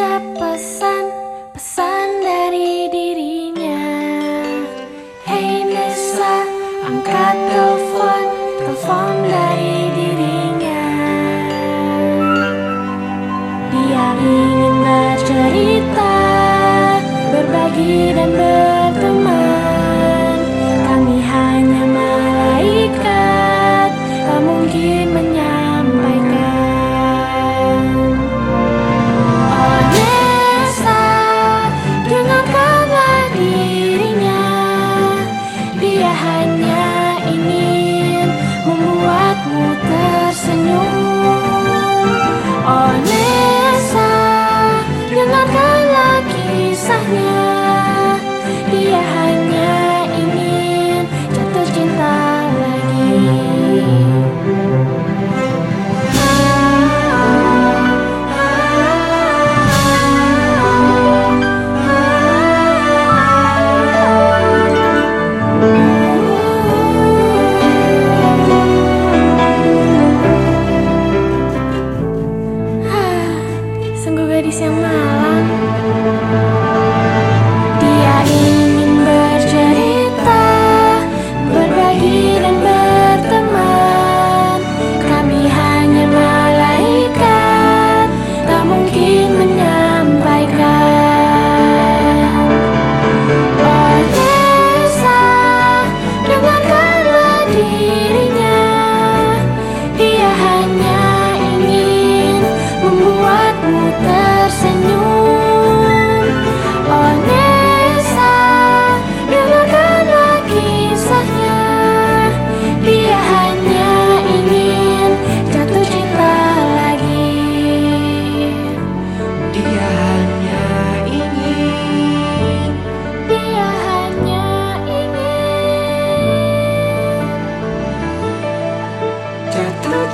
baca pesan Pesan dari dirinya. Hey Nessa, angkat telepon Telepon dari dirinya. Dia ingin bercerita Berbagi dan ber- 想马啦。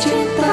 Chết